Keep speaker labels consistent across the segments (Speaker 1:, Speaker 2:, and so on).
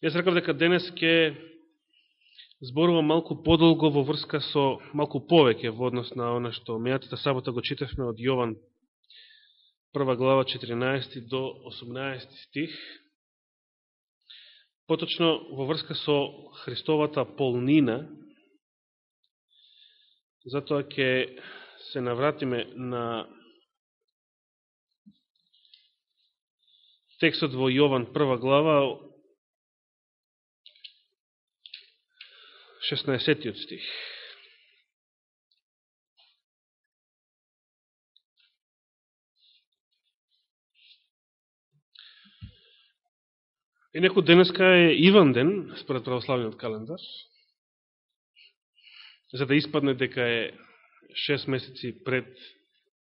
Speaker 1: Јас рекав дека денес ќе зборувам малку подолго во врска со малку повеќе во однос на она што мејатата сабота го читавме од Јован прва глава 14 до 18 стих. Поточно во врска со Христовата полнина, затоа ќе се навратиме на текстот во Јован прва глава 16 стих. И некој денеска е Иван ден, според православниот календар, за да испадне дека е 6 месеци пред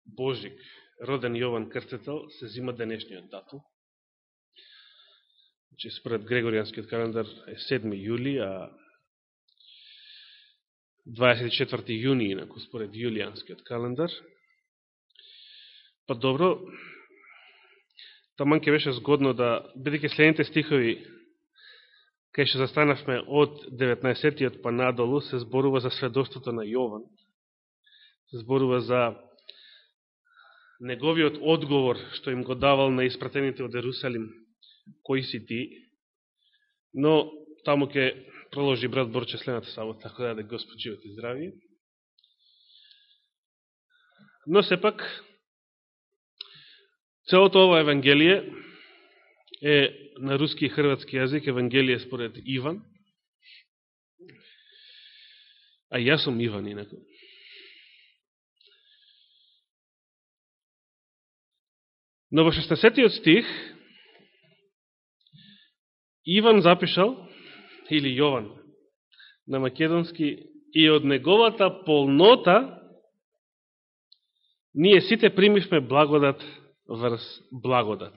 Speaker 1: Божик, роден Јован Крстетел, се зима денешниот датум. Значи, според Грегоријанскиот календар е 7 јули, а 24. јуни, инако според јулијанскиот календар. Па добро, таман ке беше згодно да, бидеќи следните стихови, кај што застанавме од 19-тиот па надолу, се зборува за сведоството на Јован, се зборува за неговиот одговор што им го давал на испратените од Ерусалим, кои си ти, но таму ке проложи брат Борче следната сабота, така да да Господ живот и здравие. Но сепак, целото ова Евангелие е на руски и хрватски јазик, Евангелие според Иван, а јас сум Иван инако. Но во 16 стих Иван запишал или Јован на македонски и од неговата полнота ние сите примивме благодат врз благодат.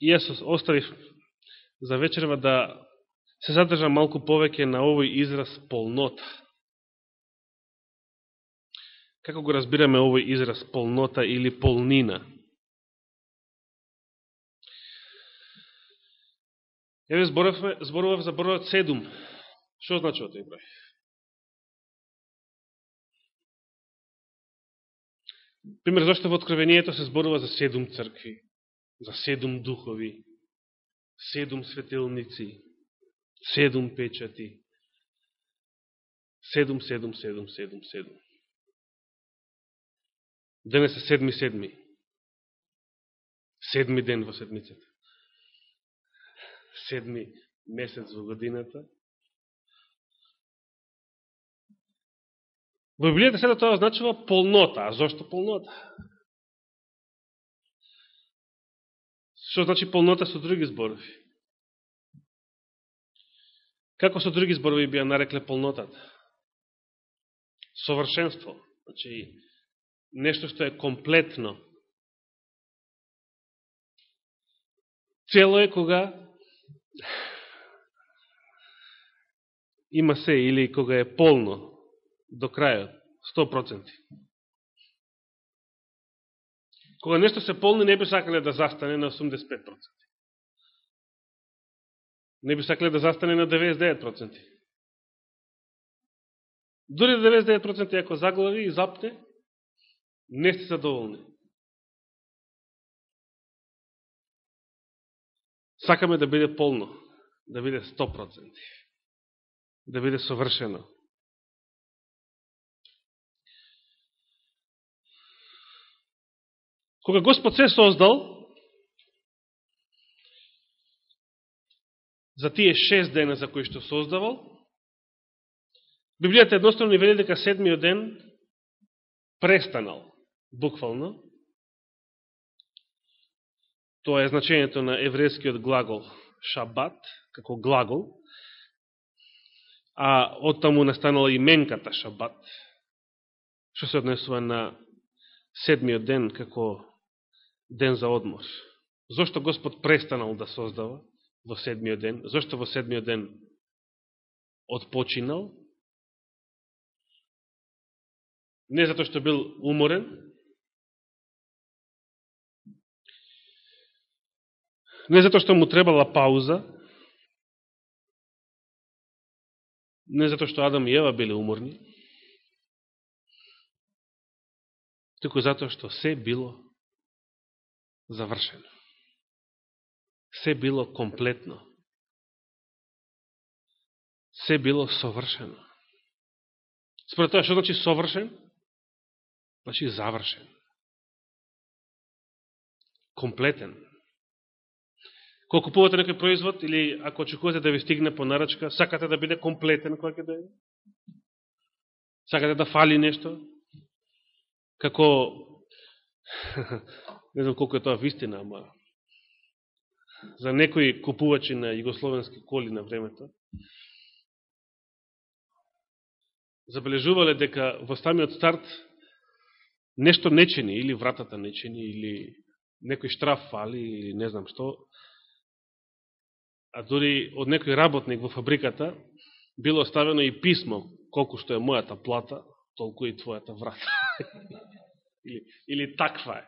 Speaker 1: И јас оставив за вечерва да се задржа малку повеќе на овој израз полнота. Како го разбираме овој израз полнота или полнина? Еве зборував, зборував за бројот 7. Што значи овој број? Пример, зашто во Откровението се зборува за седум цркви, за седум духови, седум светилници, седум печати, седум, седум, седум, седум, седум. Денес е седми, седми. Седми ден во седмицата седми месец во годината. Во Библијата сега тоа означува полнота. А зошто полнота? Што значи полнота со други зборови? Како со други зборови би ја нарекле полнотата? Совршенство. Значи, нешто што е комплетно. Цело е кога има се или кога е полно до крајот, 100%. Кога нешто се полни, не би сакале да застане на 85%. Не би сакале да застане на 99%. Дори 99% ако заглави и запне, не сте задоволни. Сакаме да биде полно, да биде 100%, да биде совршено. Кога Господ се создал, за тие шест дена за кои што создавал, Библијата едноставно ни вели дека седмиот ден престанал, буквално, Тоа е значењето на еврејскиот глагол шабат, како глагол, а оттаму настанала и именката шабат, што се однесува на седмиот ден како ден за одмор. Зошто Господ престанал да создава во седмиот ден? Зошто во седмиот ден отпочинал? Не затоа што бил уморен, не зато што му требала пауза, не зато што Адам и Ева биле уморни, туку зато што се било завршено. Се било комплетно. Се било совршено. Според тоа што значи совршен? Значи завршен. Комплетен. Кога купувате некој производ или ако очекувате да ви стигне по нарачка, сакате да биде комплетен кој ќе дојде? Сакате да фали нешто? Како не знам колку е тоа вистина, ама за некои купувачи на југословенски коли на времето забележувале дека во самиот старт нешто нечени, или вратата нечени, или некој штраф фали, или не знам што, а дори од некој работник во фабриката било оставено и писмо, колку што е мојата плата, толку и твојата врата. или, или таква е.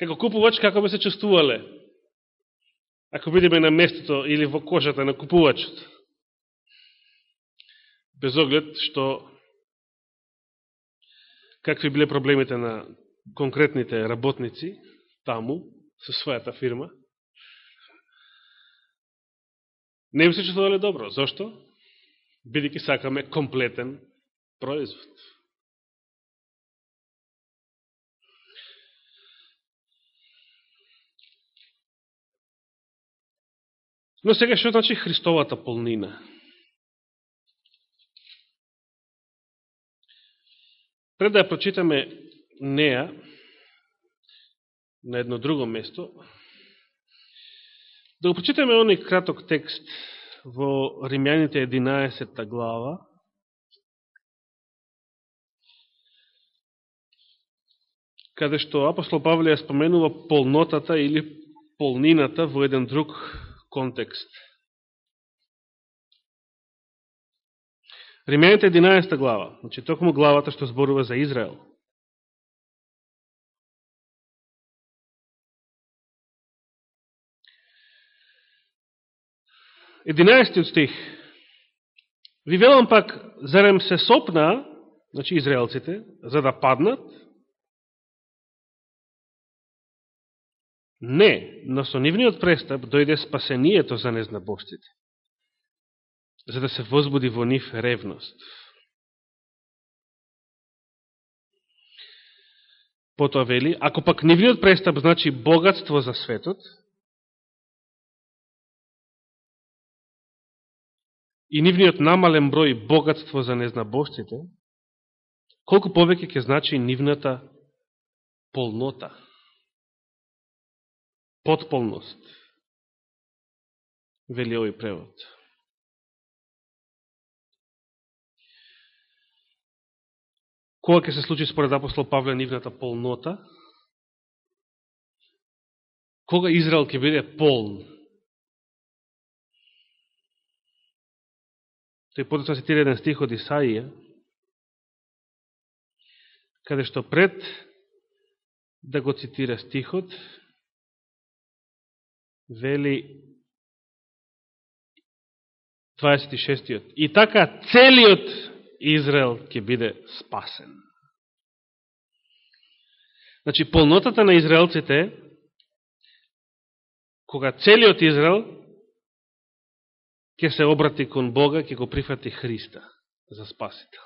Speaker 1: Како купувач, како би се чувствувале? Ако бидеме на местото или во кожата на купувачот. Без оглед што какви биле проблемите на конкретните работници таму, со својата фирма, не им се чувствувале добро. Зошто? Бидеќи сакаме комплетен производ. Но сега што значи Христовата полнина? Пред да ја прочитаме неа, на едно друго место, да го прочитаме оној краток текст во Римјаните 11 глава, каде што апостол Павле ја споменува полнотата или полнината во еден друг контекст. Римјаните 11 глава, значи токму главата што зборува за Израел. 11 стих. Ви велам пак, зарем се сопна, значи израелците, за да паднат? Не, но со нивниот престап дојде спасението за незнабожците, за да се возбуди во нив ревност. Потоа вели, ако пак нивниот престап значи богатство за светот, и нивниот намален број богатство за незнабожците, колку повеќе ќе значи нивната полнота, подполност, вели овој превод. Кога ќе се случи според апостол Павле нивната полнота? Кога Израел ќе биде полн? Тој потоцна цитира еден стих од Исаија, каде што пред да го цитира стихот, вели 26-тиот. И така целиот Израел ќе биде спасен. Значи, полнотата на израелците, кога целиот Израел ќе се обрати кон Бога, ќе го прифати Христа за спасител.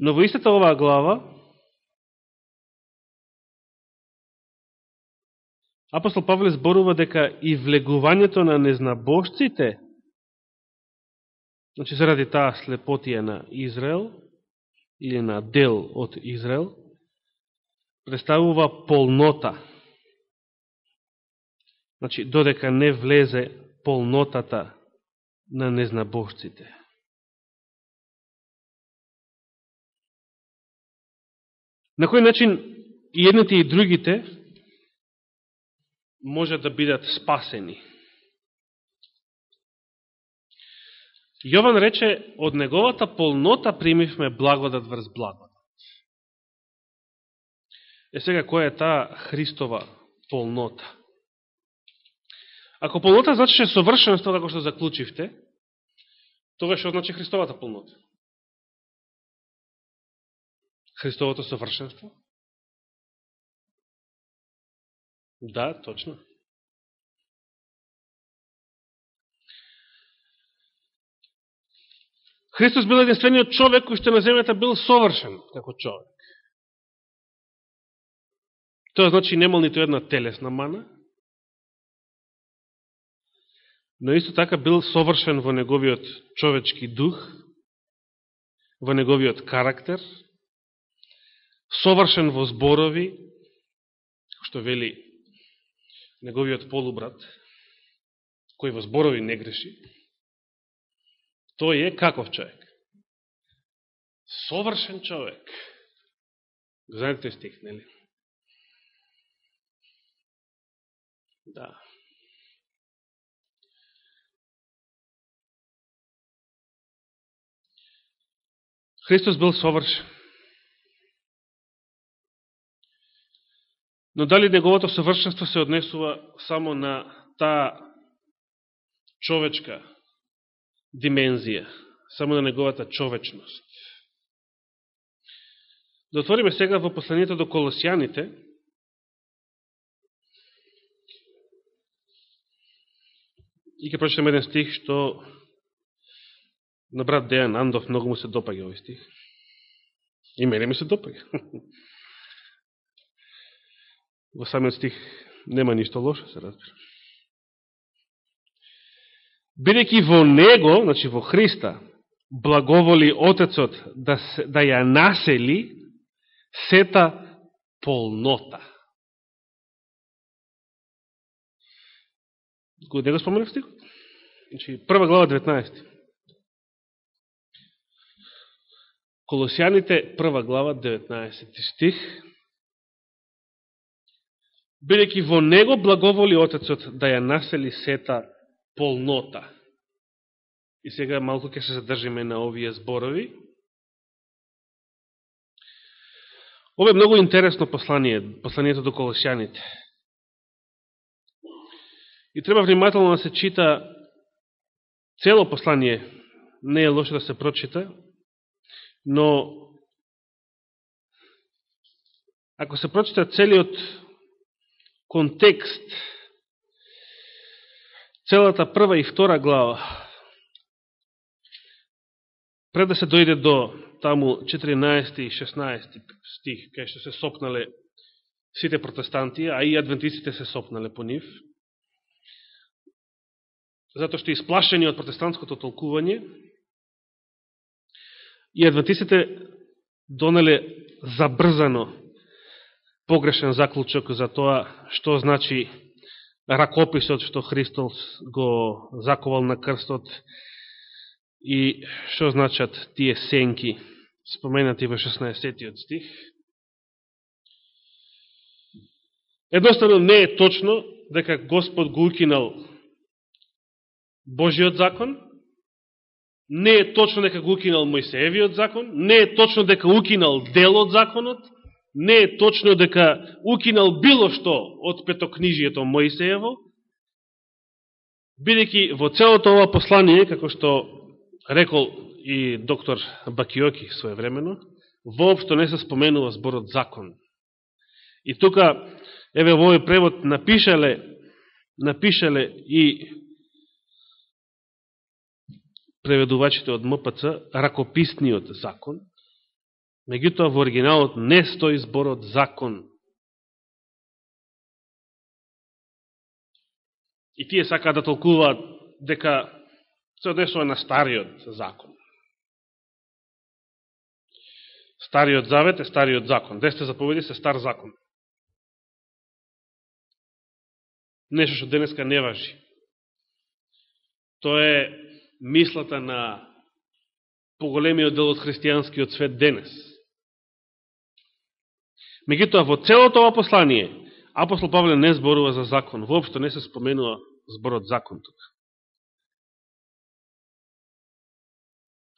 Speaker 1: Но во истата оваа глава, апостол Павле зборува дека и влегувањето на незнабожците, значи заради таа слепотија на Израел, или на дел од Израел, представува полнота. Значи, додека не влезе полнотата на незнабожците. На кој начин и едните и другите може да бидат спасени. Јован рече, од неговата полнота примивме благодат врз благодат. Е сега, која е таа Христова полнота? Ако полнота значи совршенство, како што заклучивте, тога што значи Христовата полнота? Христовото совршенство? Да, точно. Христос бил единствениот човек кој што на земјата бил совршен како човек. Тоа значи немал нито една телесна мана, но исто така бил совршен во неговиот човечки дух, во неговиот карактер, совршен во зборови, што вели неговиот полубрат, кој во зборови не греши, тој е каков човек? Совршен човек. Знаете тој стих, нели? Да. Христос бил совршен. Но дали неговото совршенство се однесува само на таа човечка димензија, само на неговата човечност? Да отвориме сега во посланието до Колосијаните, и ќе прочитаме еден стих што на брат Дејан Андов многу му се допаѓа овој стих. И мене ми се допаѓа. Во самиот стих нема ништо лошо, се разбира. Бидејќи во Него, значи во Христа, благоволи Отецот да, се, да ја насели сета полнота. Го не го споменав стихот? Значи, прва глава 19. Колосијаните, прва глава 19 стих бидејќи во него благоволи Отецот да ја насели сета полнота. И сега малку ќе се задржиме на овие зборови. Ова е многу интересно послание, посланието до Колосјаните. И треба внимателно да се чита цело послание, не е лошо да се прочита, но ако се прочита целиот контекст, целата прва и втора глава, пред да се дојде до таму 14 и 16 стих, кај што се сопнале сите протестанти, а и адвентистите се сопнале по нив, затоа што исплашени од протестантското толкување, и адвентистите донеле забрзано погрешен заклучок за тоа што значи ракописот што Христос го заковал на крстот и што значат тие сенки споменати во 16 стих. Едноставно не е точно дека Господ го укинал Божиот закон, не е точно дека го укинал Мојсеевиот закон, не е точно дека укинал дел од законот, не е точно дека укинал било што од петокнижието Мојсеево, бидејќи во целото ова послание, како што рекол и доктор Бакиоки своевремено, воопшто не се споменува зборот закон. И тука, еве во овој превод напишале, напишале и преведувачите од МПЦ ракописниот закон, Меѓутоа, во оригиналот не стои зборот закон. И тие сакаат да толкуваат дека се однесува на стариот закон. Стариот завет е стариот закон. Десте заповеди се стар закон. Нешто што денеска не важи. Тоа е мислата на поголемиот дел од христијанскиот свет денес. Меѓутоа, во целото ова послание, апостол Павле не зборува за закон. Воопшто не се споменува зборот закон тука.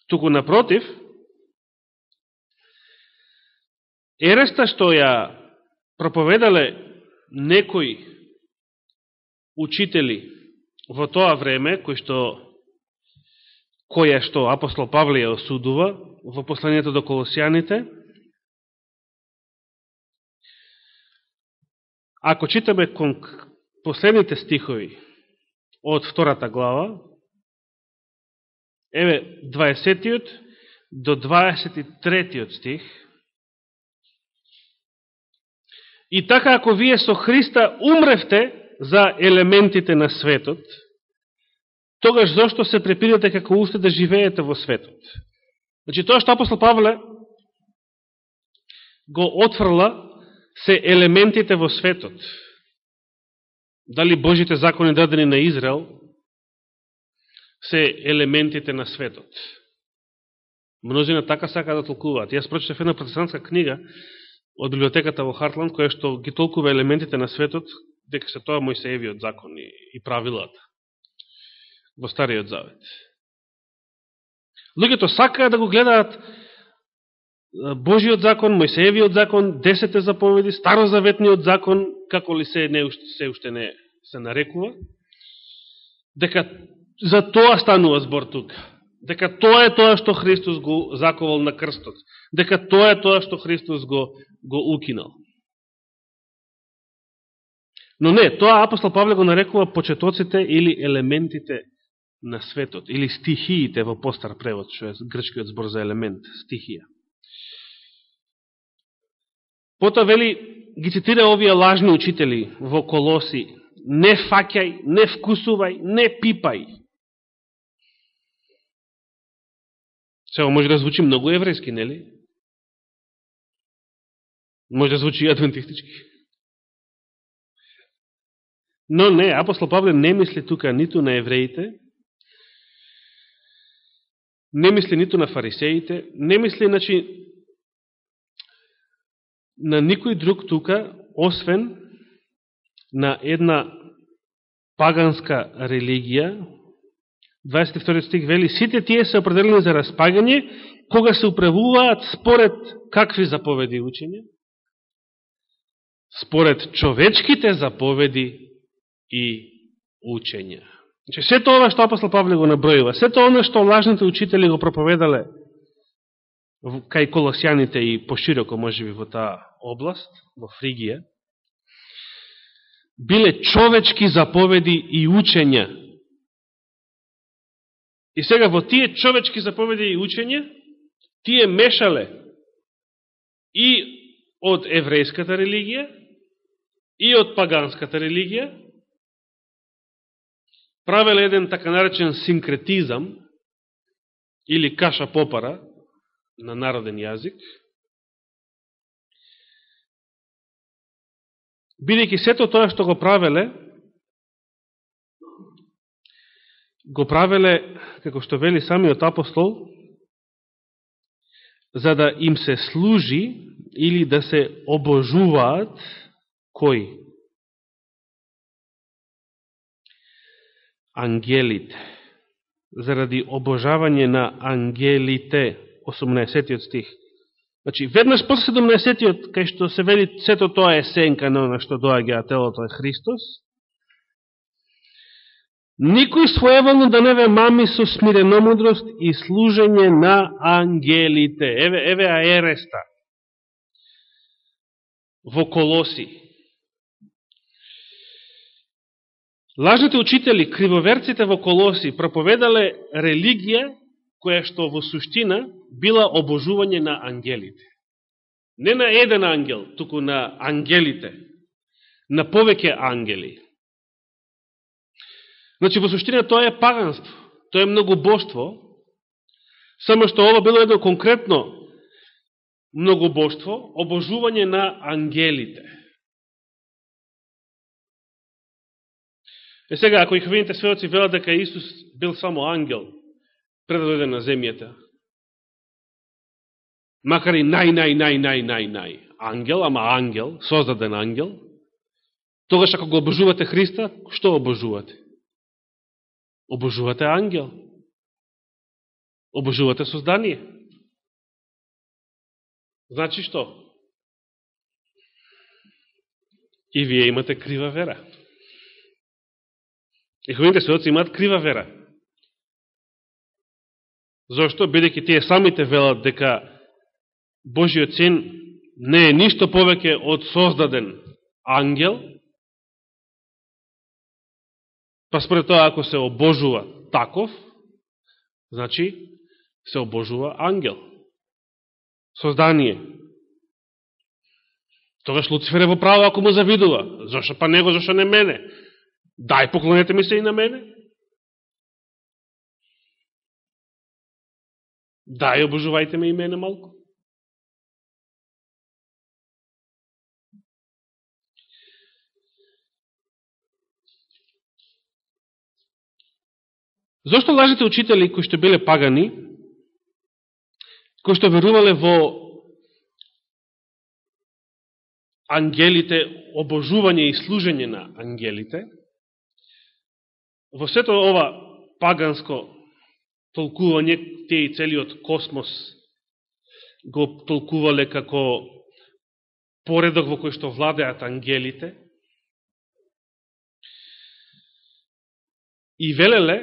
Speaker 1: Туку напротив, ереста што ја проповедале некои учители во тоа време, кои што која што апостол Павле ја осудува во посланието до Колосијаните, ако читаме последните стихови од втората глава, еве 20 до 23 стих, И така ако вие со Христа умревте за елементите на светот, тогаш зашто се препирате како уште да живеете во светот? Значи, тоа што апостол Павле го отфрла се елементите во светот. Дали Божите закони дадени на Израел се елементите на светот. Мнозина така сака да толкуваат. Јас прочитав една протестантска книга од библиотеката во Хартланд, која што ги толкува елементите на светот, дека се тоа Мојсеевиот закон и, и правилата во Стариот Завет. Луѓето сакаат да го гледаат Божиот закон, Мојсеевиот закон, десете заповеди, Старозаветниот закон, како ли се, не, се уште не се нарекува, дека за тоа станува збор тука. Дека тоа е тоа што Христос го заковал на крстот. Дека тоа е тоа што Христос го, го укинал. Но не, тоа апостол Павле го нарекува почетоците или елементите на светот, или стихиите во постар превод, што е грчкиот збор за елемент, стихија. Пото вели, ги цитира овие лажни учители во Колоси, не факјај, не вкусувај, не пипај. Сега може да звучи многу еврејски, нели? Може да звучи адвентистички. Но не, апостол Павле не мисли тука ниту на евреите, не мисли ниту на фарисеите, не мисли, значи, на никој друг тука, освен на една паганска религија, 22 стих вели, сите тие се определени за распагање, кога се управуваат според какви заповеди учење? Според човечките заповеди и учења. Значи, се тоа што апостол Павле го набројува, се тоа што лажните учители го проповедале кај колосјаните и пошироко, може би, во таа област, во Фригија, биле човечки заповеди и учења. И сега во тие човечки заповеди и учења, тие мешале и од еврејската религија, и од паганската религија, правеле еден така наречен синкретизам, или каша попара, на народен јазик, бидејќи сето тоа што го правеле, го правеле, како што вели самиот апостол, за да им се служи или да се обожуваат кои? Ангелите. Заради обожавање на ангелите, 18 стих. Значи, веднаш после 17-тиот, кај што се вели сето тоа е сенка на на што доаѓа телото е Христос, никој своеволно да не ве мами со смиреномудрост и служење на ангелите. Еве, еве аереста. Во Колоси. Лажните учители, кривоверците во Колоси, проповедале религија која што во суштина била обожување на ангелите. Не на еден ангел, туку на ангелите, на повеќе ангели. Значи, во суштина тоа е паганство, тоа е многобоштво, само што ова било едно конкретно многобоштво, обожување на ангелите. Е сега, ако и хвените сведоци велат дека Исус бил само ангел, пред да дојде на земјата. Макар и нај, нај, нај, нај, нај, нај, ангел, ама ангел, создаден ангел, тогаш ако го обожувате Христа, што обожувате? Обожувате ангел. Обожувате создание. Значи што? И вие имате крива вера. Јеховите сведоци имаат крива вера. Зошто? Бидеќи тие самите велат дека Божиот син не е ништо повеќе од создаден ангел, па според тоа ако се обожува таков, значи се обожува ангел. Создание. Тогаш Луцифер е во право ако му завидува. Зошто па него, зошто не мене? Дај поклонете ми се и на мене. Дај обожувајте ме и мене малку. Зошто лажите учители кои што биле пагани, кои што верувале во ангелите, обожување и служење на ангелите, во сето ова паганско толкување, тие и целиот космос го толкувале како поредок во кој што владеат ангелите, и велеле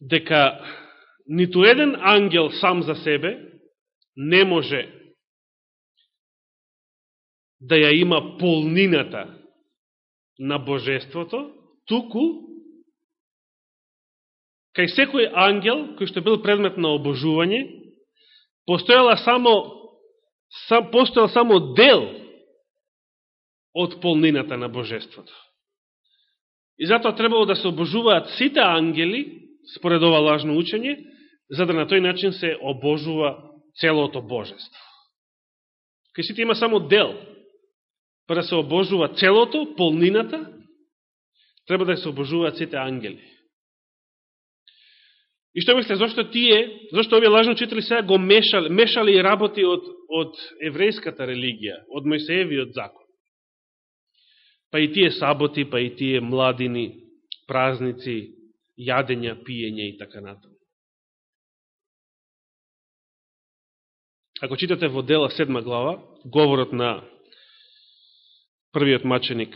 Speaker 1: дека ниту еден ангел сам за себе не може да ја има полнината на божеството, туку кај секој ангел кој што бил предмет на обожување, постоела само сам, постоел само дел од полнината на божеството. И затоа требало да се обожуваат сите ангели, според ова лажно учење, за да на тој начин се обожува целото божество. Кај сите има само дел, па да се обожува целото, полнината, треба да се обожуваат сите ангели. И што мисле, зашто тие, зашто овие лажни учители сега го мешали, мешали и работи од, од еврејската религија, од Мојсеевиот закон. Па и тие саботи, па и тие младини, празници, јадења, пиење и така натаму. Ако читате во дела седма глава, говорот на првиот маченик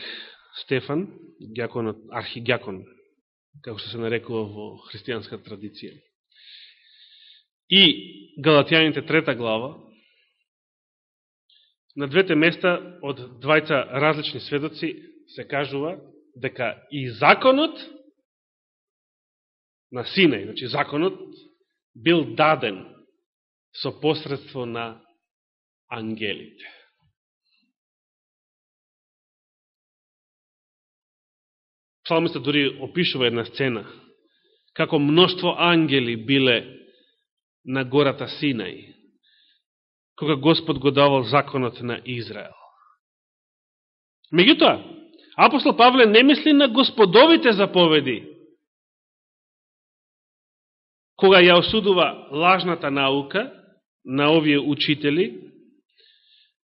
Speaker 1: Стефан, гјаконот, архигјакон, како што се нарекува во христијанска традиција. И Галатјаните трета глава, на двете места од двајца различни сведоци се кажува дека и законот на Синај, значи законот, бил даден со посредство на ангелите. Псалмистот дори опишува една сцена, како мноштво ангели биле на гората Синај, кога Господ го давал законот на Израел. Меѓутоа, апостол Павле не мисли на господовите заповеди, кога ја осудува лажната наука на овие учители,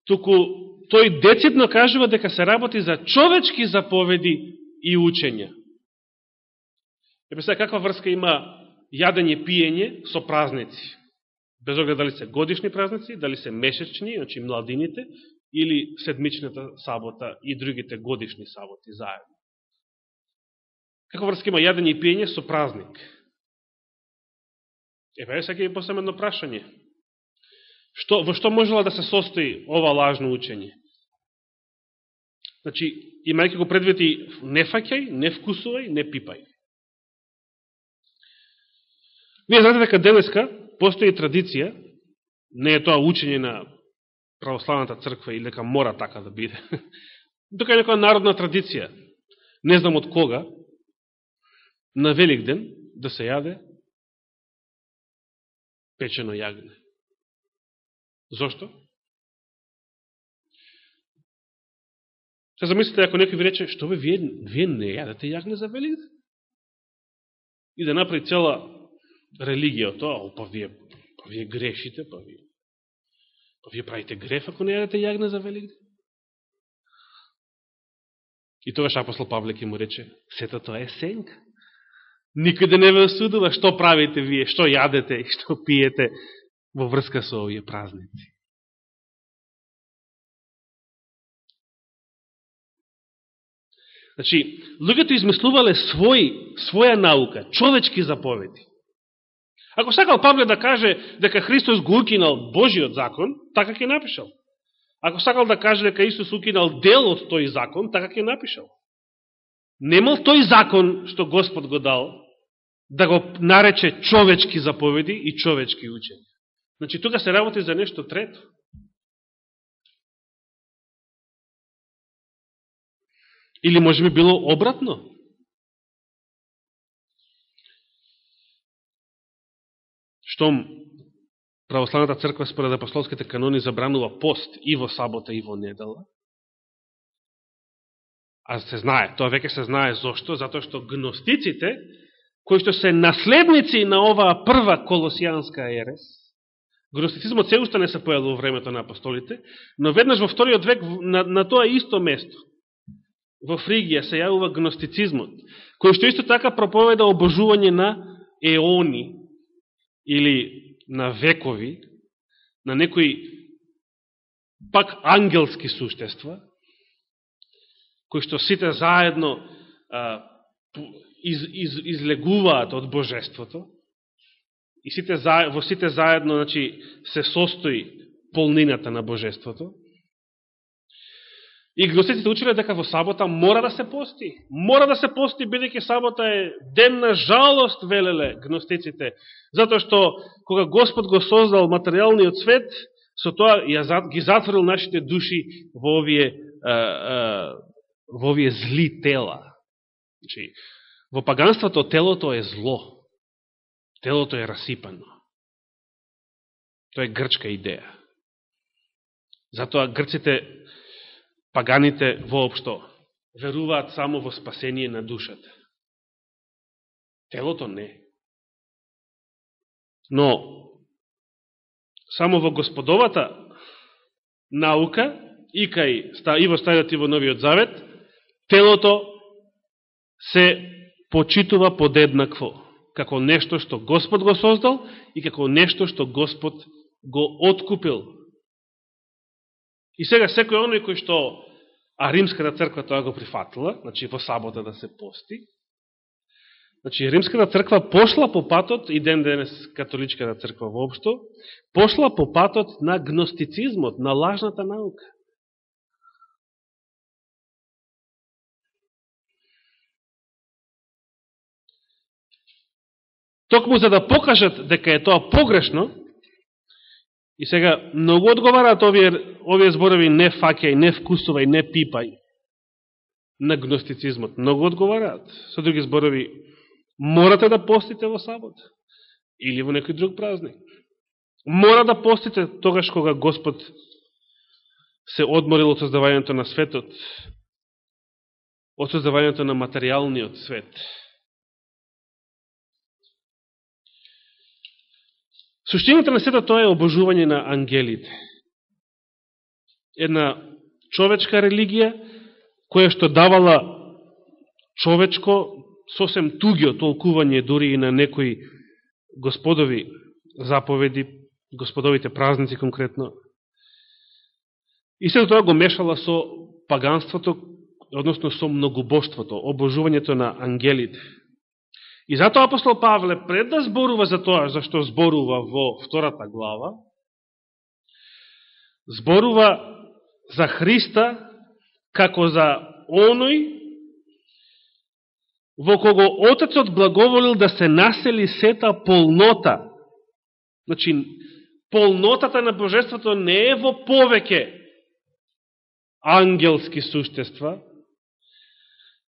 Speaker 1: туку тој децидно кажува дека се работи за човечки заповеди и учење. Епе сега каква врска има јадење пиење со празници? Без оглед дали се годишни празници, дали се месечни, значи младините, или седмичната сабота и другите годишни саботи заедно. Каква врска има јадење и пиење со празник? Еве па сега ќе поставам едно прашање. Што, во што можела да се состои ова лажно учење? Значи, имајќи го предвети не фаќај, не вкусувај, не пипај. Вие знаете дека денеска постои традиција, не е тоа учење на православната црква или дека мора така да биде. Тука е некоја народна традиција. Не знам од кога, на Велик ден да се јаде печено јагне. Зошто? Се замислите ако некој ви рече, што бе, вие, вие не јадете јагне за Велик И да направи цела религија од тоа, па вие, па вие грешите, па вие, па вие правите греф ако не јадете јагне за Велик И тогаш апостол Павле ќе му рече, сето тоа е сенка. Никаде не ве осудува што правите вие, што јадете и што пиете во врска со овие празници. Значи, луѓето измислувале свој, своја наука, човечки заповеди. Ако сакал Павле да каже дека Христос го укинал Божиот закон, така ќе напишал. Ако сакал да каже дека Исус укинал дел од тој закон, така ќе напишал. Немал тој закон што Господ го дал, да го нарече човечки заповеди и човечки учења. Значи, тука се работи за нешто трето. Или може би било обратно? Штом православната црква според апостолските канони забранува пост и во сабота и во недела, а се знае, тоа веќе се знае зошто, затоа што гностиците, кои што се наследници на оваа прва колосијанска ерес, гностицизмот се уште не се појавил во времето на апостолите, но веднаш во вториот век на, на тоа исто место, во Фригија се јавува гностицизмот, кој што исто така проповеда обожување на еони или на векови, на некои пак ангелски суштества, кои што сите заедно а, из, из, излегуваат од божеството, и сите, во сите заедно значи, се состои полнината на божеството, И гностиците училе дека во сабота мора да се пости. Мора да се пости, бидеќи сабота е ден на жалост, велеле гностиците. Затоа што, кога Господ го создал материјалниот свет, со тоа ги затворил нашите души во овие, а, а, во овие зли тела. Значи, во паганството телото е зло. Телото е расипано. Тоа е грчка идеја. Затоа грците паганите воопшто веруваат само во спасение на душата. Телото не. Но, само во господовата наука, и, кај, и во Стариот и во Новиот Завет, телото се почитува подеднакво, како нешто што Господ го создал и како нешто што Господ го откупил И сега секој оној кој што, а Римската црква тоа го прифатила, значи во сабота да се пости, значи Римската црква пошла по патот, и ден денес католичката црква воопшто, пошла по патот на гностицизмот, на лажната наука. Токму за да покажат дека е тоа погрешно, И сега, многу одговараат овие, овие зборови не факеј, не вкусувај, не пипај на гностицизмот. Многу одговараат. Со други зборови, морате да постите во сабот или во некој друг празник. Мора да постите тогаш кога Господ се одморил од создавањето на светот, од создавањето на материјалниот свет. Суштината на сето тоа е обожување на ангелите. Една човечка религија, која што давала човечко, сосем тугио толкување дури и на некои господови заповеди, господовите празници конкретно. И сето тоа го мешала со паганството, односно со многобоштвото, обожувањето на ангелите. И затоа апостол Павле, пред да зборува за тоа, зашто зборува во втората глава, зборува за Христа како за оној во кого Отецот благоволил да се насели сета полнота. Значи, полнотата на Божеството не е во повеќе ангелски суштества,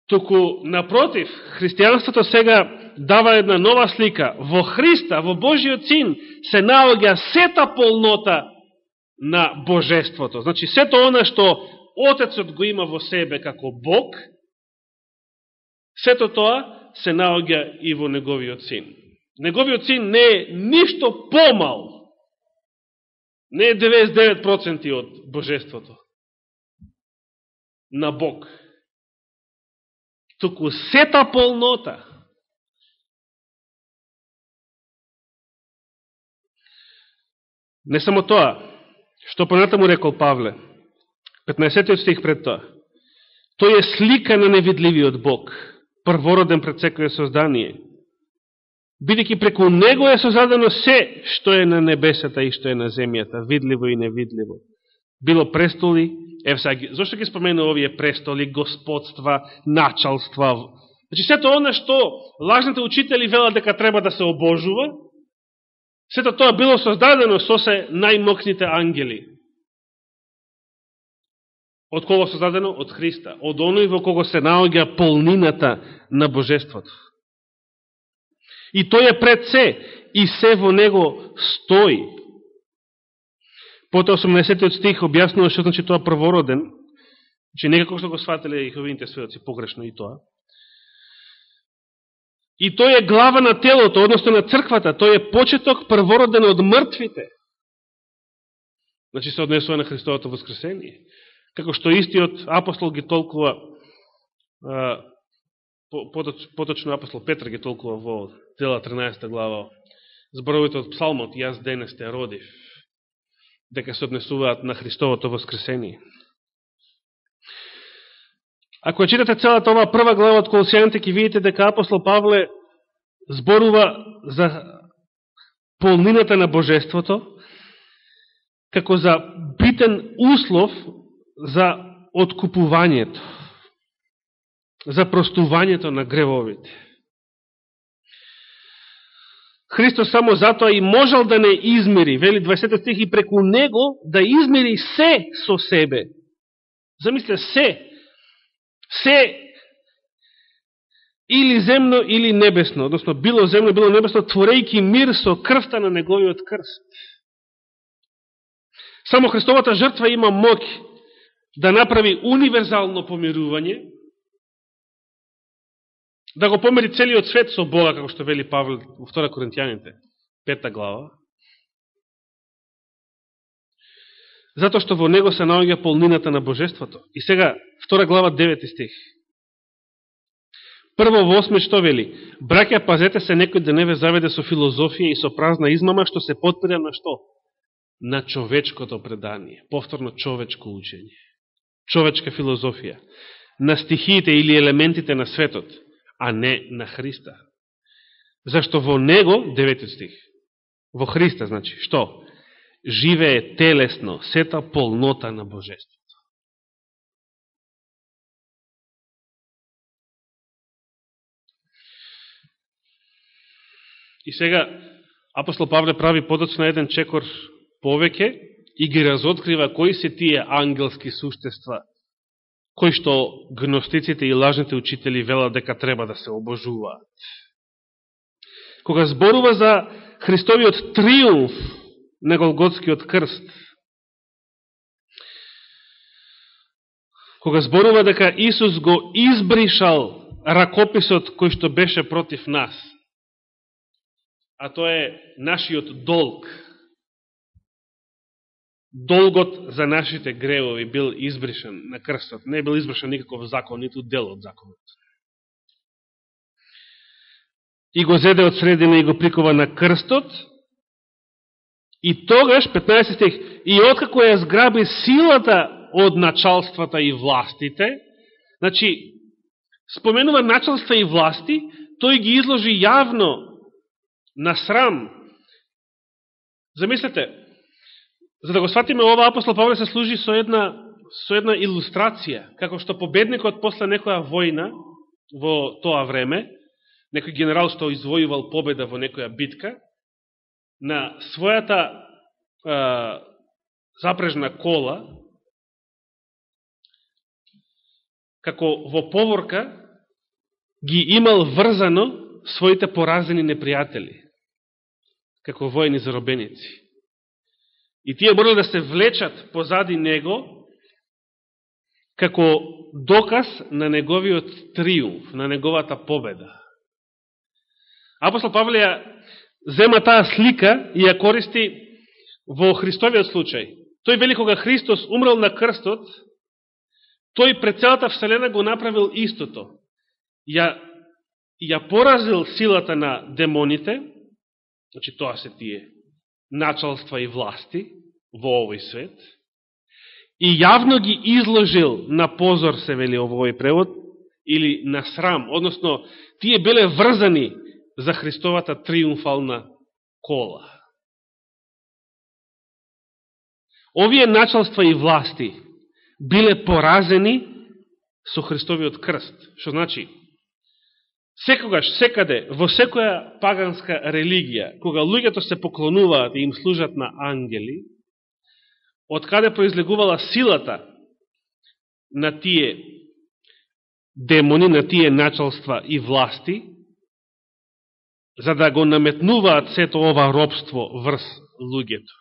Speaker 1: туку, напротив, христијанството сега дава една нова слика. Во Христа, во Божиот Син, се наоѓа сета полнота на Божеството. Значи, сето она што Отецот го има во себе како Бог, сето тоа се наоѓа и во Неговиот Син. Неговиот Син не е ништо помал. Не е 99% од Божеството. На Бог. Туку сета полнота Не само тоа, што понатаму рекол Павле, 15 стих пред тоа, Тој е слика на невидливиот Бог, првороден пред секоје создание. Бидеќи преку него е создадено се што е на небесата и што е на земјата, видливо и невидливо. Било престоли, Еве сега, зашто ги спомену овие престоли, господства, началства, Значи, сето оно што лажните учители велат дека треба да се обожува, сето тоа било создадено со се најмокните ангели. Од кого создадено? Од Христа. Од оној во кого се наоѓа полнината на Божеството. И тој е пред се, и се во него стои. Потоа 18 стих објаснува што значи тоа првороден, че некако што го свателе и ховините сведоци погрешно и тоа. И тој е глава на телото, односно на црквата. Тој е почеток првороден од мртвите. Значи се однесува на Христовото воскресение. Како што истиот апостол ги толкува, поточно апостол Петр ги толкува во дела 13 глава, зборовите од псалмот, јас денес те родив, дека се однесуваат на Христовото воскресение. Ако читате целата оваа прва глава од Колосијаните, ќе видите дека апостол Павле зборува за полнината на Божеството, како за битен услов за откупувањето, за простувањето на гревовите. Христос само затоа и можел да не измери, вели 20 стих, и преку Него да измери се со себе. Замисля, се се или земно, или небесно, односно било земно, било небесно, творејки мир со крвта на неговиот крст. Само Христовата жртва има моќ да направи универзално помирување, да го помери целиот свет со Бога, како што вели Павле во 2 Коринтијаните, пета глава, затоа што во него се наоѓа полнината на Божеството. И сега, втора глава, 9 стих. Прво во осме што вели? Браќа, пазете се некој да не ве заведе со филозофија и со празна измама, што се подпира на што? На човечкото предание. Повторно човечко учење. Човечка филозофија. На стихиите или елементите на светот, а не на Христа. Зашто во Него, 9 стих, во Христа, значи, што? живее телесно сета полнота на Божеството. И сега апостол Павле прави подоцна еден чекор повеќе и ги разоткрива кои се тие ангелски суштества, кои што гностиците и лажните учители велат дека треба да се обожуваат. Кога зборува за Христовиот триумф на Голготскиот крст. Кога зборува дека Исус го избришал ракописот кој што беше против нас, а тоа е нашиот долг, долгот за нашите гревови бил избришен на крстот, не бил избришен никаков закон, ниту дел од законот. И го зеде од средина и го прикова на крстот, И тогаш, 15 стих, и откако ја зграби силата од началствата и властите, значи, споменува началства и власти, тој ги изложи јавно на срам. Замислете, за да го сватиме ова, апостол Павле се служи со една, со една илустрација, како што победникот после некоја војна во тоа време, некој генерал што извојувал победа во некоја битка, на својата е, запрежна кола, како во поворка, ги имал врзано своите поразени непријатели, како војни заробеници. И тие морали да се влечат позади него, како доказ на неговиот триумф, на неговата победа. Апостол Павле зема таа слика и ја користи во Христовиот случај. Тој вели кога Христос умрел на крстот, тој пред целата Вселена го направил истото. Ја, ја поразил силата на демоните, значи тоа се тие началства и власти во овој свет, и јавно ги изложил на позор, се вели овој превод, или на срам, односно, тие биле врзани за Христовата триумфална кола. Овие началства и власти биле поразени со Христовиот крст. Што значи, секогаш, секаде, во секоја паганска религија, кога луѓето се поклонуваат и им служат на ангели, од каде произлегувала силата на тие демони, на тие началства и власти, за да го наметнуваат сето ова робство врз луѓето.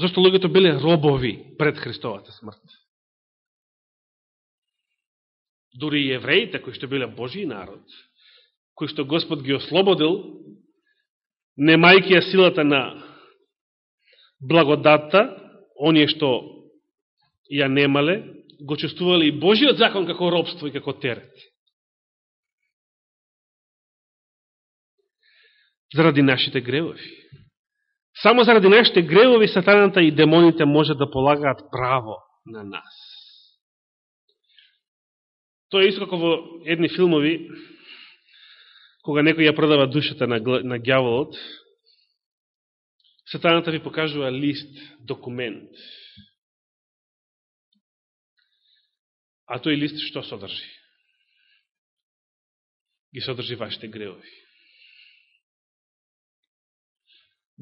Speaker 1: Зошто луѓето биле робови пред Христовата смрт. Дури и евреите, кои што биле Божи народ, кои што Господ ги ослободил, немајки ја силата на благодатта, оние што ја немале, го чувствувале и Божиот закон како робство и како терет. Заради нашите гревови. Само заради нашите гревови сатаната и демоните може да полагаат право на нас. Тоа е исто како во едни филмови, кога некој ја продава душата на, на гјаволот, сатаната ви покажува лист, документ. А тој лист што содржи? Ги содржи вашите гревови.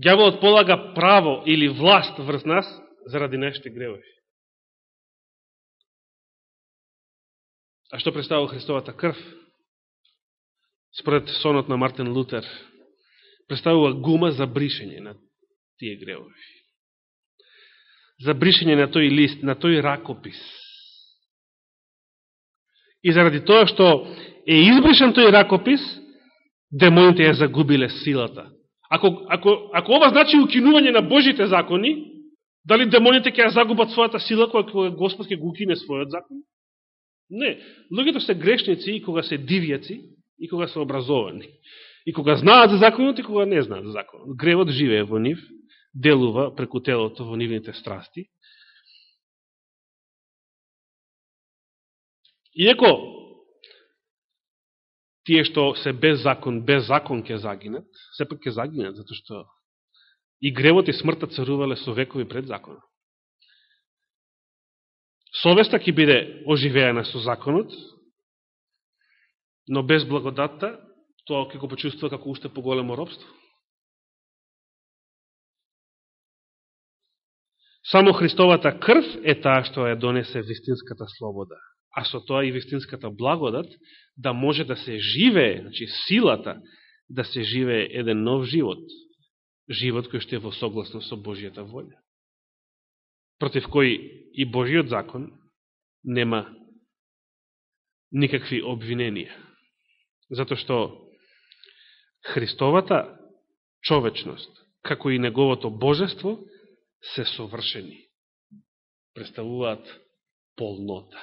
Speaker 1: Гјаволот полага право или власт врз нас заради нашите гревови. А што представува Христовата крв? Според сонот на Мартин Лутер, представува гума за бришење на тие гревови. За бришење на тој лист, на тој ракопис. И заради тоа што е избришен тој ракопис, демоните ја загубиле силата Ако, ако, ако ова значи укинување на Божите закони, дали демоните ќе ја загубат својата сила која Господ ќе го укине својот закон? Не. Луѓето се грешници и кога се дивјаци, и кога се образовани. И кога знаат за законот, и кога не знаат за законот. Гревот живее во нив, делува преку телото во нивните страсти. Иеко тие што се без закон, без закон ќе загинат, сепак ќе загинат, затоа што и гревот и смртта царувале со векови пред законот. Совеста ќе биде оживеена со законот, но без благодатта, тоа ќе го почувствува како уште поголемо робство. Само Христовата крв е таа што ја донесе вистинската слобода а со тоа и вистинската благодат, да може да се живее, значи силата да се живее еден нов живот, живот кој што е во согласно со Божијата волја, против кој и Божиот закон нема никакви обвиненија. Зато што Христовата човечност, како и неговото божество, се совршени. Представуваат полнота.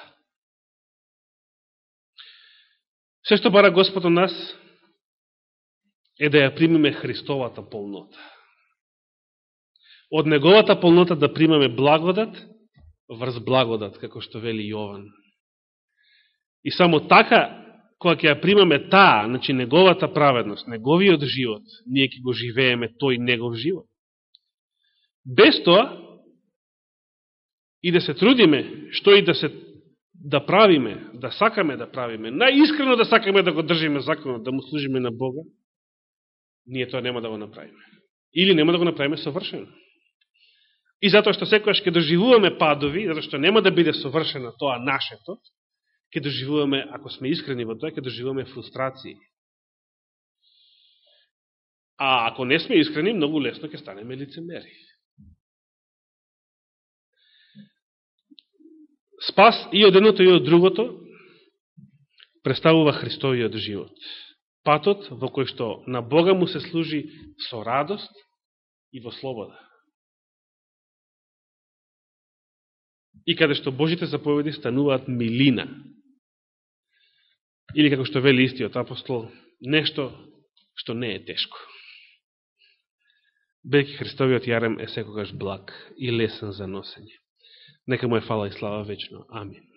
Speaker 1: Се што бара Господ от нас е да ја примеме Христовата полнота. Од Неговата полнота да примаме благодат врз благодат, како што вели Јован. И само така, кога ќе ја примаме таа, значи Неговата праведност, Неговиот живот, ние ќе го живееме тој Негов живот. Без тоа, и да се трудиме, што и да се да правиме, да сакаме да правиме, најискрено да сакаме да го држиме законот, да му служиме на Бога, ние тоа нема да го направиме. Или нема да го направиме совршено. И затоа што секојаш ќе доживуваме падови, затоа што нема да биде совршено тоа нашето, ќе доживуваме, ако сме искрени во тоа, ќе доживуваме фрустрации. А ако не сме искрени, многу лесно ќе станеме лицемери. Спас и од едното и од другото представува Христовиот живот. Патот во кој што на Бога му се служи со радост и во слобода. И каде што Божите заповеди стануваат милина. Или како што вели истиот апостол, нешто што не е тешко. бејќи Христовиот јарем е секогаш благ и лесен за носење. Нека му е фала и слава вечно. Амин.